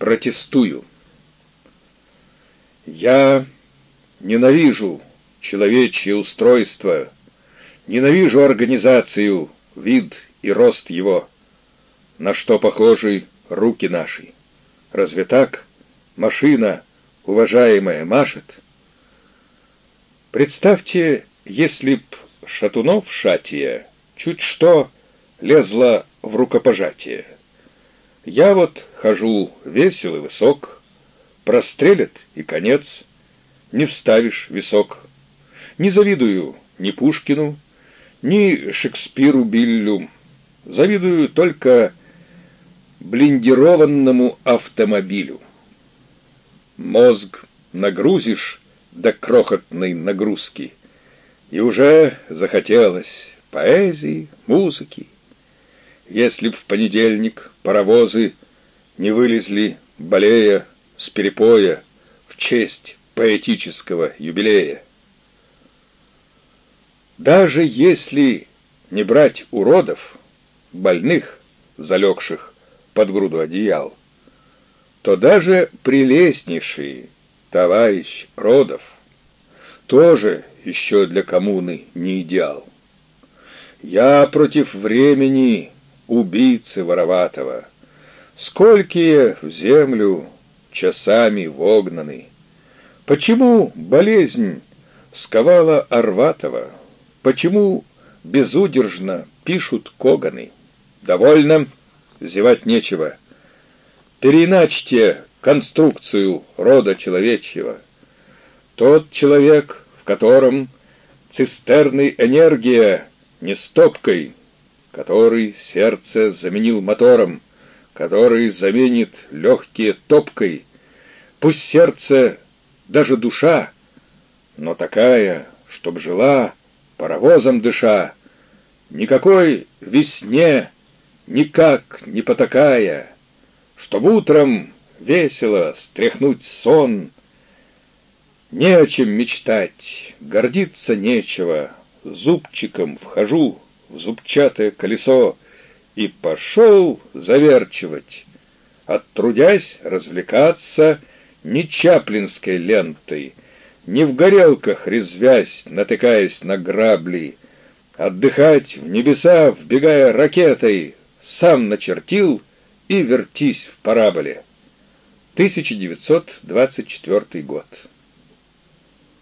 Протестую. Я ненавижу человечье устройство, ненавижу организацию, вид и рост его, на что похожи руки наши. Разве так машина, уважаемая, машет? Представьте, если б Шатунов шатия чуть что лезла в рукопожатие. Я вот хожу весел и высок, прострелят и конец, не вставишь висок. Не завидую ни Пушкину, ни Шекспиру Биллю, завидую только блиндированному автомобилю. Мозг нагрузишь до крохотной нагрузки, и уже захотелось поэзии, музыки. Если б в понедельник паровозы не вылезли, болея с перепоя в честь поэтического юбилея. Даже если не брать уродов, больных, залегших под груду одеял, то даже прелестнейший товарищ родов тоже еще для коммуны не идеал. Я против времени убийцы вороватого. Сколькие в землю часами вогнаны. Почему болезнь сковала Арватова? Почему безудержно пишут коганы? Довольно, зевать нечего. Переиначьте конструкцию рода человечьего. Тот человек, в котором цистерны энергия не стопкой, который сердце заменил мотором, который заменит легкие топкой. Пусть сердце, даже душа, но такая, чтоб жила, паровозом дыша, никакой весне никак не потакая, чтоб утром весело стряхнуть сон. Не о чем мечтать, гордиться нечего, зубчиком вхожу в зубчатое колесо и пошел заверчивать, оттрудясь развлекаться не чаплинской лентой, не в горелках резвясь, натыкаясь на грабли, отдыхать в небеса, вбегая ракетой, сам начертил и вертись в параболе. 1924 год.